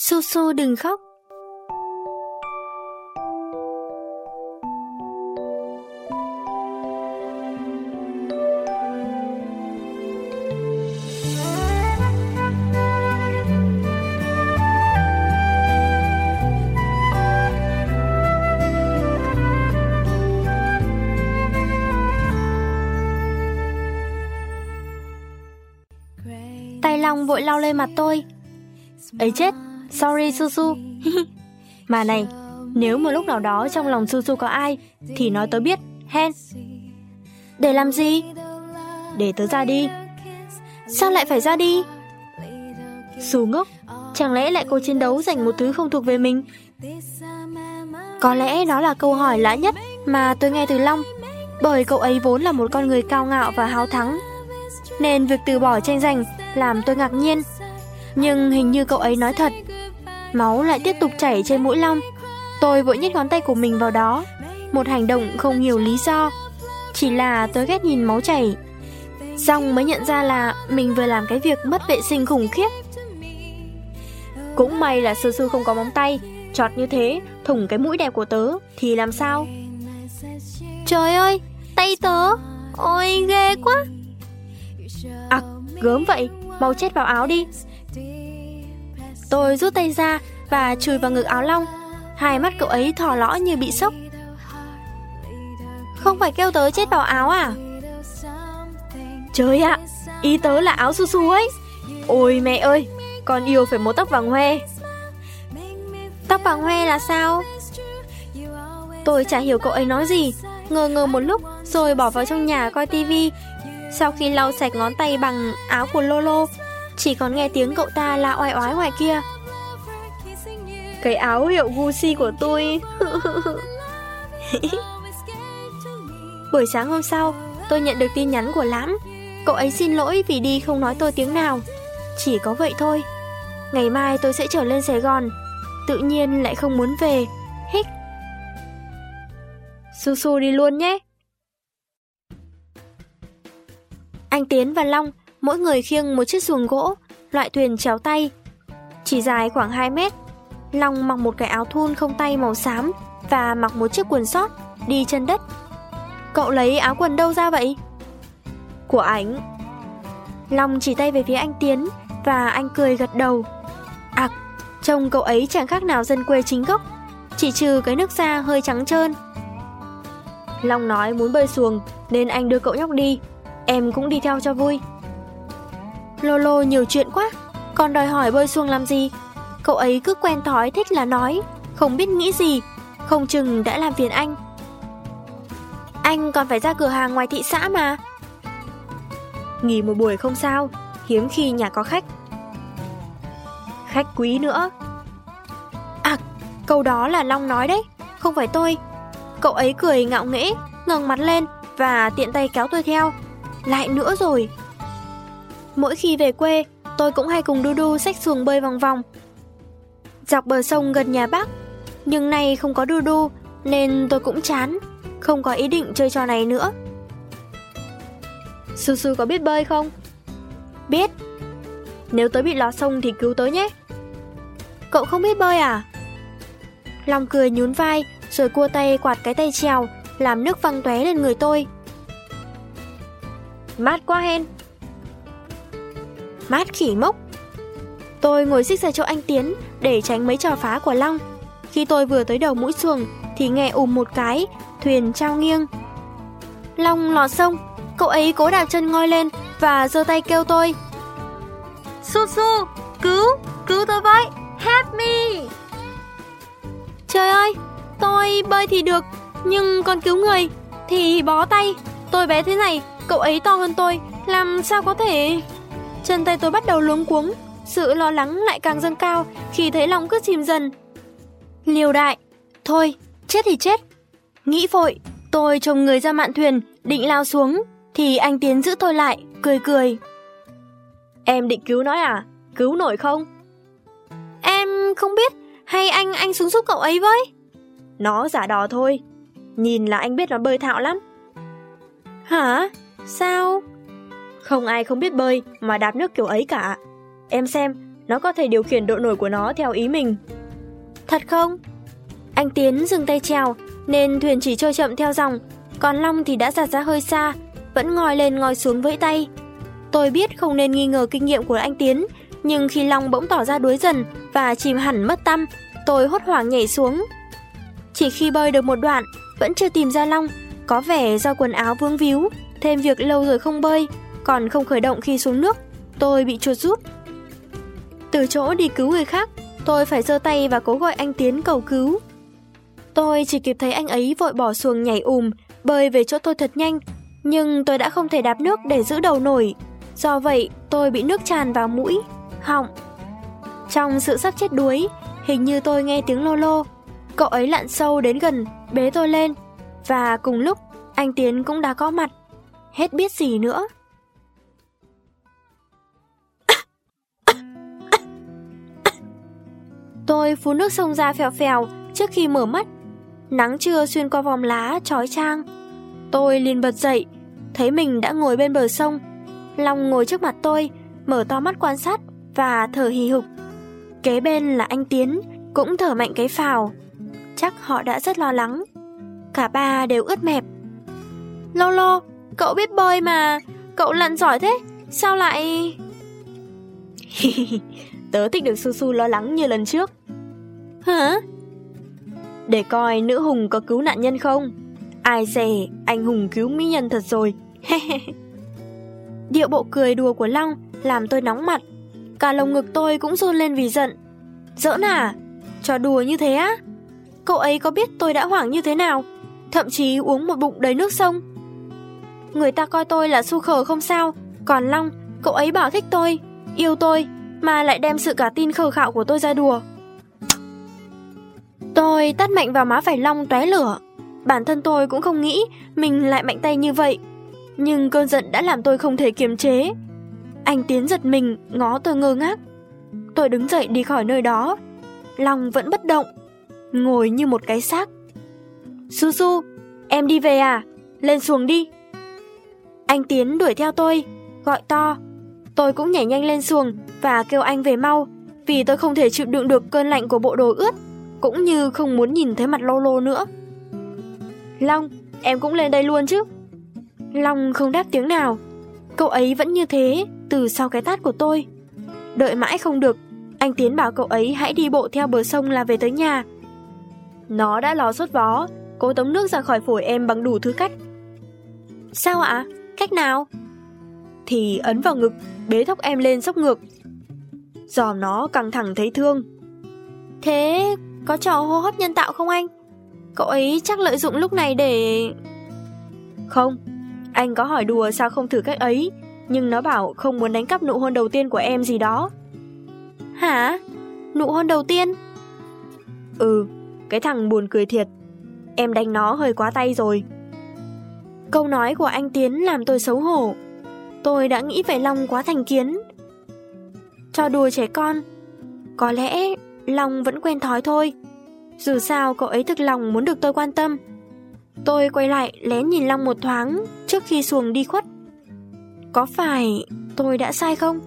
Su Su đừng khóc. Tay Long vội lau lên mặt tôi. Ấy chết, sorry Su Su. mà này, nếu một lúc nào đó trong lòng Su Su có ai, thì nói tớ biết, hen. Để làm gì? Để tớ ra đi. Sao lại phải ra đi? Su ngốc, chẳng lẽ lại cố chiến đấu giành một thứ không thuộc về mình? Có lẽ đó là câu hỏi lạ nhất mà tôi nghe từ Long, bởi cậu ấy vốn là một con người cao ngạo và háo thắng. Nên việc từ bỏ tranh giành làm tôi ngạc nhiên. Nhưng hình như cậu ấy nói thật. Máu lại tiếp tục chảy trên mũi Long. Tôi vội nhét ngón tay của mình vào đó. Một hành động không hiểu lý do. Chỉ là tôi ghét nhìn máu chảy. Xong mới nhận ra là mình vừa làm cái việc mất vệ sinh khủng khiếp. Cũng may là sơ sư không có móng tay. Chọt như thế, thủng cái mũi đẹp của tớ thì làm sao? Trời ơi, tay tớ! Ôi ghê quá! À, gớm vậy, mau chết vào áo đi. Tôi rút tay ra và chùi vào ngực áo Long. Hai mắt cậu ấy thò lõ như bị sốc. Không phải kêu tớ chết vào áo à? Trời ạ, ý tớ là áo su su ấy. Ôi mẹ ơi, con yêu phải một tóc vàng hoe. Tóc vàng hoe là sao? Tôi chả hiểu cậu ấy nói gì, ngờ ngờ một lúc rồi bỏ vào trong nhà coi tivi. Sau khi lau sạch ngón tay bằng áo của Lolo, chỉ còn nghe tiếng cậu ta la oai oái ngoài kia. Cái áo hiệu Gucci của tôi. Buổi sáng hôm sau, tôi nhận được tin nhắn của Lãm. Cậu ấy xin lỗi vì đi không nói tôi tiếng nào. Chỉ có vậy thôi. Ngày mai tôi sẽ trở lên Sài Gòn. Tự nhiên lại không muốn về. Hích. Su Su đi luôn nhé. Anh Tiến và Long, mỗi người khiêng một chiếc xuồng gỗ, loại thuyền chéo tay. Chỉ dài khoảng 2 mét. Long mặc một cái áo thun không tay màu xám và mặc một chiếc quần sót, đi chân đất. Cậu lấy áo quần đâu ra vậy? Của ảnh. Long chỉ tay về phía anh Tiến và anh cười gật đầu. À, trông cậu ấy chẳng khác nào dân quê chính gốc, chỉ trừ cái nước da hơi trắng trơn. Long nói muốn bơi xuồng nên anh đưa cậu nhóc đi, em cũng đi theo cho vui. Lolo nhiều chuyện quá, còn đòi hỏi bơi xuông làm gì? Cậu ấy cứ quen thói thích là nói, không biết nghĩ gì, không chừng đã làm phiền anh. Anh còn phải ra cửa hàng ngoài thị xã mà. Nghỉ một buổi không sao, hiếm khi nhà có khách. Khách quý nữa. À, câu đó là Long nói đấy, không phải tôi. Cậu ấy cười ngạo nghễ, ngẩng mặt lên và tiện tay kéo tôi theo. Lại nữa rồi. Mỗi khi về quê, tôi cũng hay cùng Dudu xách xuồng bơi vòng vòng. Dọc bờ sông gần nhà bác, nhưng nay không có Dudu nên tôi cũng chán, không có ý định chơi trò này nữa. Su Su có biết bơi không? Biết. Nếu tớ bị lọt sông thì cứu tớ nhé. Cậu không biết bơi à? Long cười nhún vai, rồi cua tay quạt cái tay trèo, làm nước văng tóe lên người tôi. Mát quá hen. Mát khỉ mốc. Tôi ngồi xích ra chỗ anh Tiến để tránh mấy trò phá của Long. Khi tôi vừa tới đầu mũi xuồng thì nghe ùm một cái, thuyền trao nghiêng. Long lọt sông, cậu ấy cố đạp chân ngoi lên và giơ tay kêu tôi. Su Su, cứu, cứu tôi với, help me. Trời ơi, tôi bơi thì được, nhưng còn cứu người thì bó tay. Tôi bé thế này, cậu ấy to hơn tôi, làm sao có thể... Chân tay tôi bắt đầu luống cuống, sự lo lắng lại càng dâng cao khi thấy lòng cứ chìm dần. Liều đại, thôi, chết thì chết. Nghĩ vội, tôi trông người ra mạn thuyền, định lao xuống, thì anh Tiến giữ tôi lại, cười cười. Em định cứu nó à? Cứu nổi không? Em không biết, hay anh anh xuống giúp cậu ấy với? Nó giả đò thôi, nhìn là anh biết nó bơi thạo lắm. Hả? Sao? Không ai không biết bơi mà đạp nước kiểu ấy cả. Em xem, nó có thể điều khiển độ nổi của nó theo ý mình. Thật không? Anh Tiến dừng tay chèo, nên thuyền chỉ trôi chậm theo dòng, còn Long thì đã giạt ra hơi xa, vẫn ngoi lên ngoi xuống vẫy tay. Tôi biết không nên nghi ngờ kinh nghiệm của anh Tiến, nhưng khi Long bỗng tỏ ra đuối dần và chìm hẳn mất tâm, tôi hốt hoảng nhảy xuống. Chỉ khi bơi được một đoạn, vẫn chưa tìm ra Long, có vẻ do quần áo vương víu, thêm việc lâu rồi không bơi, còn không khởi động khi xuống nước, tôi bị chuột rút. Từ chỗ đi cứu người khác, tôi phải giơ tay và cố gọi anh Tiến cầu cứu. Tôi chỉ kịp thấy anh ấy vội bỏ xuồng nhảy ùm, bơi về chỗ tôi thật nhanh, nhưng tôi đã không thể đạp nước để giữ đầu nổi. Do vậy, tôi bị nước tràn vào mũi, họng. Trong sự sắp chết đuối, hình như tôi nghe tiếng lô lô. Cậu ấy lặn sâu đến gần, bế tôi lên. Và cùng lúc, anh Tiến cũng đã có mặt. Hết biết gì nữa. Tôi phun nước sông ra phèo phèo trước khi mở mắt. Nắng trưa xuyên qua vòng lá trói trang. Tôi liền bật dậy, thấy mình đã ngồi bên bờ sông. Long ngồi trước mặt tôi, mở to mắt quan sát và thở hì hục. Kế bên là anh Tiến, cũng thở mạnh cái phào. Chắc họ đã rất lo lắng. Cả ba đều ướt mẹp. Lolo, cậu biết bơi mà, cậu lặn giỏi thế, sao lại... Tớ thích được Su Su lo lắng như lần trước. Hả? Để coi nữ hùng có cứu nạn nhân không? Ai dè, anh hùng cứu mỹ nhân thật rồi. Điệu bộ cười đùa của Long làm tôi nóng mặt. Cả lồng ngực tôi cũng run lên vì giận. Giỡn à? Trò đùa như thế á? Cậu ấy có biết tôi đã hoảng như thế nào? Thậm chí uống một bụng đầy nước sông. Người ta coi tôi là su khờ không sao, còn Long, cậu ấy bảo thích tôi, yêu tôi, mà lại đem sự cả tin khờ khạo của tôi ra đùa. Tôi tát mạnh vào má phải Long tóe lửa. Bản thân tôi cũng không nghĩ mình lại mạnh tay như vậy. Nhưng cơn giận đã làm tôi không thể kiềm chế. Anh Tiến giật mình, ngó tôi ngơ ngác. Tôi đứng dậy đi khỏi nơi đó. Long vẫn bất động, ngồi như một cái xác. Su Su, em đi về à? Lên xuồng đi. Anh Tiến đuổi theo tôi, gọi to. Tôi cũng nhảy nhanh lên xuồng và kêu anh về mau, vì tôi không thể chịu đựng được cơn lạnh của bộ đồ ướt, cũng như không muốn nhìn thấy mặt Lolo nữa. Long, em cũng lên đây luôn chứ? Long không đáp tiếng nào. Cậu ấy vẫn như thế, từ sau cái tát của tôi. Đợi mãi không được, anh Tiến bảo cậu ấy hãy đi bộ theo bờ sông là về tới nhà. Nó đã lò sốt vó, cố tống nước ra khỏi phổi em bằng đủ thứ cách. Sao ạ? Cách nào? Thì ấn vào ngực, bế thốc em lên sốc ngược. Giòm nó căng thẳng thấy thương. Thế có trò hô hấp nhân tạo không anh? Cậu ấy chắc lợi dụng lúc này để... Không, anh có hỏi đùa sao không thử cách ấy, nhưng nó bảo không muốn đánh cắp nụ hôn đầu tiên của em gì đó. Hả? Nụ hôn đầu tiên? Ừ, cái thằng buồn cười thiệt. Em đánh nó hơi quá tay rồi. Câu nói của anh Tiến làm tôi xấu hổ. Tôi đã nghĩ về Long quá thành kiến. Cho đùa trẻ con. Có lẽ Long vẫn quen thói thôi. Dù sao, cậu ấy thực lòng muốn được tôi quan tâm. Tôi quay lại lén nhìn Long một thoáng trước khi xuồng đi khuất. Có phải tôi đã sai không?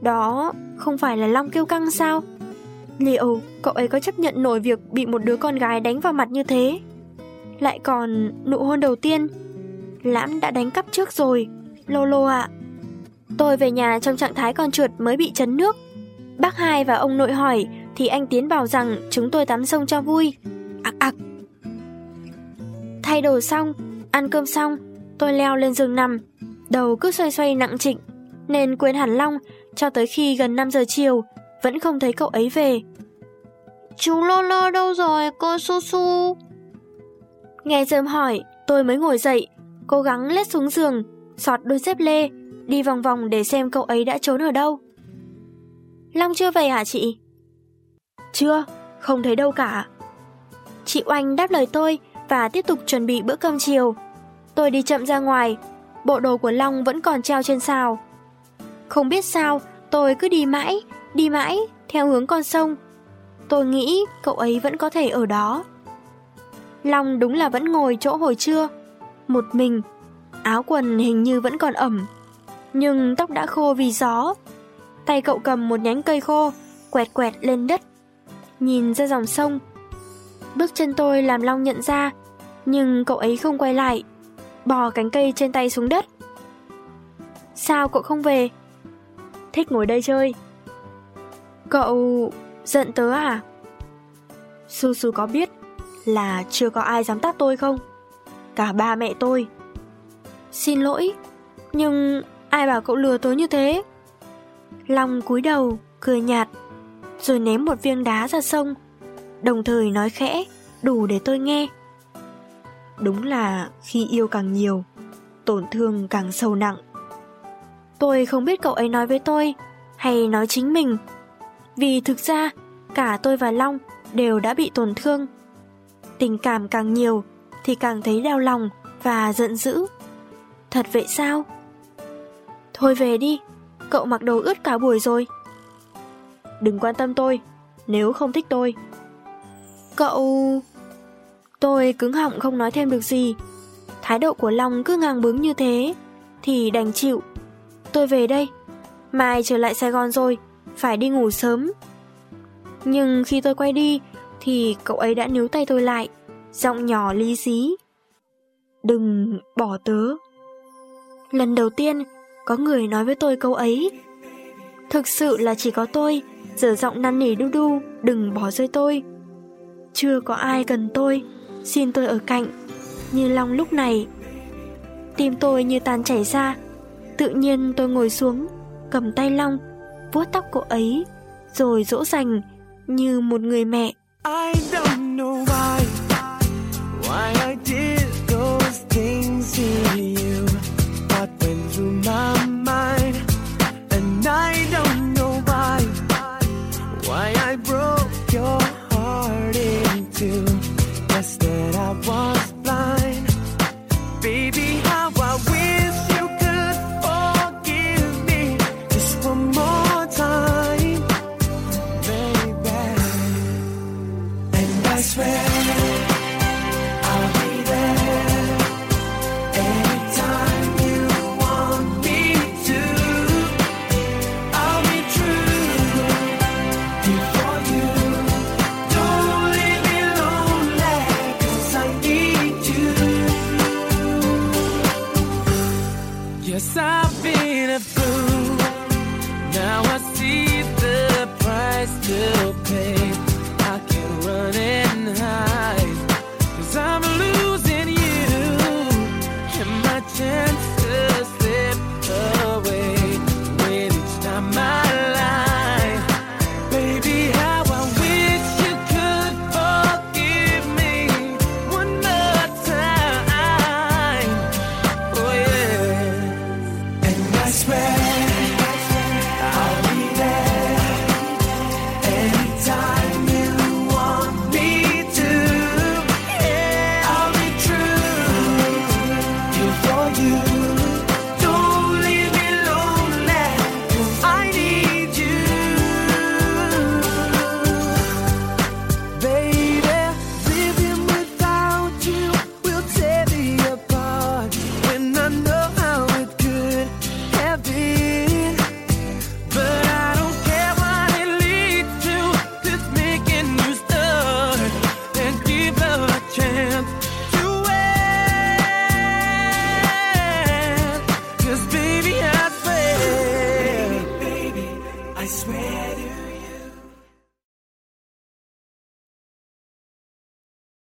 Đó không phải là Long kêu căng sao? Liệu cậu ấy có chấp nhận nổi việc bị một đứa con gái đánh vào mặt như thế? Lại còn nụ hôn đầu tiên Lãm đã đánh cắp trước rồi Lolo ạ. Tôi về nhà trong trạng thái con chuột mới bị chấn nước. Bác hai và ông nội hỏi Thì anh Tiến bảo rằng chúng tôi tắm sông cho vui. Ặc ặc Thay đồ xong Ăn cơm xong Tôi leo lên giường nằm. Đầu cứ xoay xoay nặng trịnh Nên quên hẳn Long Cho tới khi gần 5 giờ chiều Vẫn không thấy cậu ấy về. Chú Lolo đâu rồi cô Su Su? Nghe Dơm hỏi Tôi mới ngồi dậy Cố gắng lết xuống giường Xọt đôi dép lê Đi vòng vòng để xem cậu ấy đã trốn ở đâu. Long chưa về hả chị? Chưa, không thấy đâu cả. Chị Oanh đáp lời tôi Và tiếp tục chuẩn bị bữa cơm chiều. Tôi đi chậm ra ngoài Bộ đồ của Long vẫn còn treo trên sào. Không biết sao Tôi cứ đi mãi, đi mãi Theo hướng con sông. Tôi nghĩ cậu ấy vẫn có thể ở đó. Long đúng là vẫn ngồi chỗ hồi trưa Một mình Áo quần hình như vẫn còn ẩm Nhưng tóc đã khô vì gió Tay cậu cầm một nhánh cây khô, quẹt quẹt lên đất. Nhìn ra dòng sông. Bước chân tôi làm Long nhận ra, nhưng cậu ấy không quay lại, bò cánh cây trên tay xuống đất. Sao cậu không về? Thích ngồi đây chơi. Cậu giận tớ à? Su Su có biết là chưa có ai dám tát tôi không? Cả ba mẹ tôi. Xin lỗi, nhưng ai bảo cậu lừa tôi như thế? Long cúi đầu, cười nhạt, rồi ném một viên đá ra sông, đồng thời nói khẽ, đủ để tôi nghe. Đúng là khi yêu càng nhiều, tổn thương càng sâu nặng. Tôi không biết cậu ấy nói với tôi hay nói chính mình. Vì thực ra, cả tôi và Long đều đã bị tổn thương. Tình cảm càng nhiều thì càng thấy đau lòng và giận dữ. Thật vậy sao? Thôi về đi, cậu mặc đồ ướt cả buổi rồi. Đừng quan tâm tôi, nếu không thích tôi. Cậu... Tôi cứng họng không nói thêm được gì. Thái độ của Long cứ ngang bướng như thế, thì đành chịu. Tôi về đây, mai trở lại Sài Gòn rồi, phải đi ngủ sớm. Nhưng khi tôi quay đi, thì cậu ấy đã níu tay tôi lại, giọng nhỏ lý xí. Đừng bỏ tớ. Lần đầu tiên, có người nói với tôi câu ấy. Thực sự là chỉ có tôi, giờ giọng năn nỉ đu đu, đừng bỏ rơi tôi. Chưa có ai cần tôi, xin tôi ở cạnh, như Long lúc này. Tim tôi như tàn chảy ra, tự nhiên tôi ngồi xuống, cầm tay Long, vuốt tóc cô ấy, rồi dỗ dành như một người mẹ. I don't